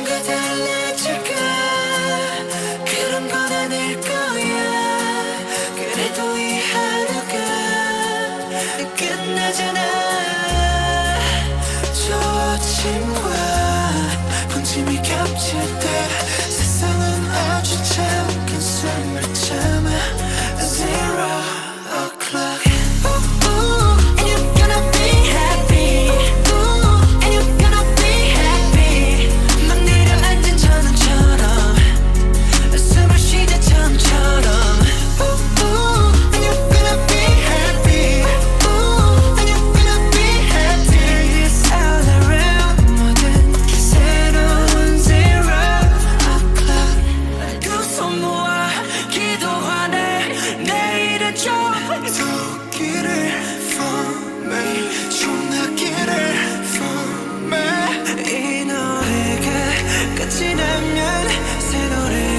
뭔가 달라질까? 그런 건 아닐 거야. 그래도 이 하루가 끝나잖아. 저 아침과 분침이 겹칠 때 지나면 새 노래